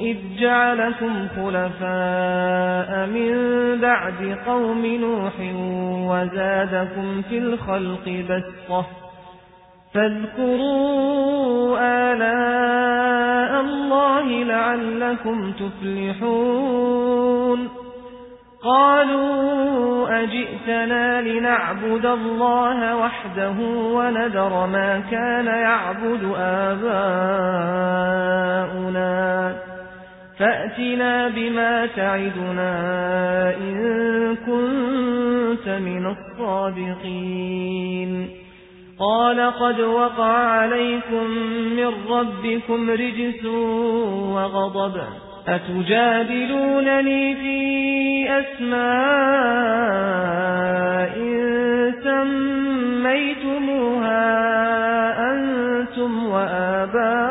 إذ جعلكم خلفاء من بعد قوم نوح وزادكم في الخلق بسطة. فاذكروا آلاء الله لعلكم تفلحون. قالوا أجئتنا لنعبد الله وحده وندر ما كان يعبد آباؤنا فأتنا بما تعدنا إن كنت من الصادقين قال قد وقع عليكم من ربكم رجس وغضب أتجادلونني في أسماء سميتموها أنتم وآباؤكم